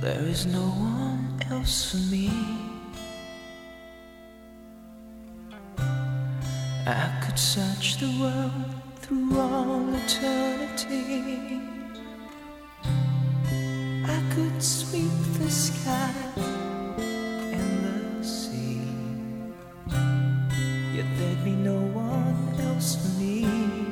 There is no one else for me. I could search the world through all eternity. I could sweep the sky and the sea. Yet there'd be no one else for me.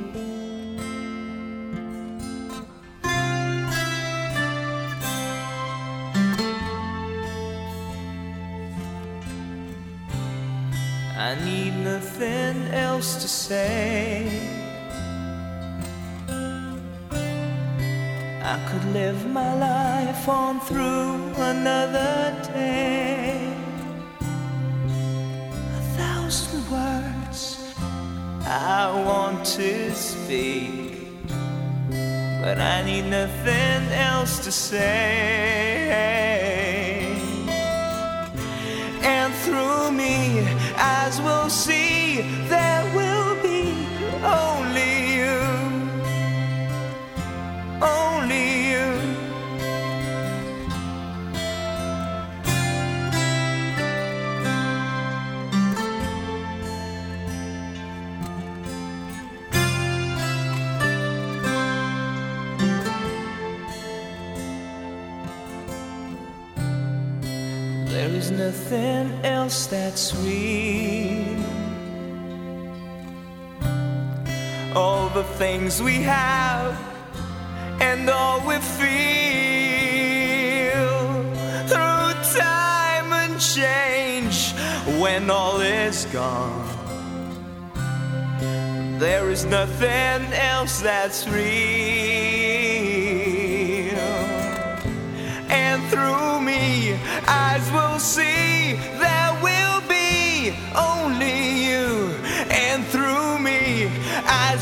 I need nothing else to say. I could live my life on through another day. A thousand words I want to speak, but I need nothing else to say. Eyes will see There is nothing else that's sweet. All the things we have and all we feel through time and change when all is gone. There is nothing else that's real.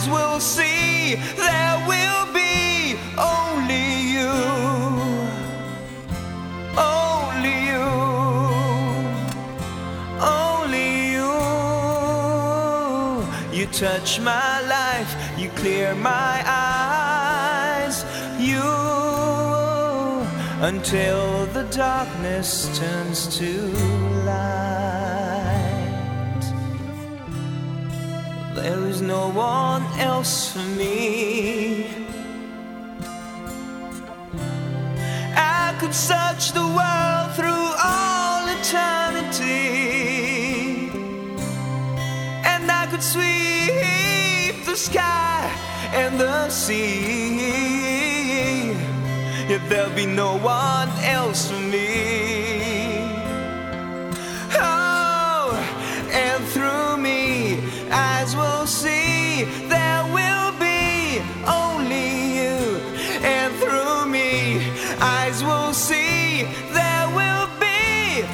Eyes will see there will be only you. Only you. Only you. You touch my life, you clear my eyes. You until the darkness turns to light. There is no one else for me. I could search the world through all eternity, and I could sweep the sky and the sea. Yet there'll be no one else for me. eyes will see there will be only you. And through me eyes will see there will be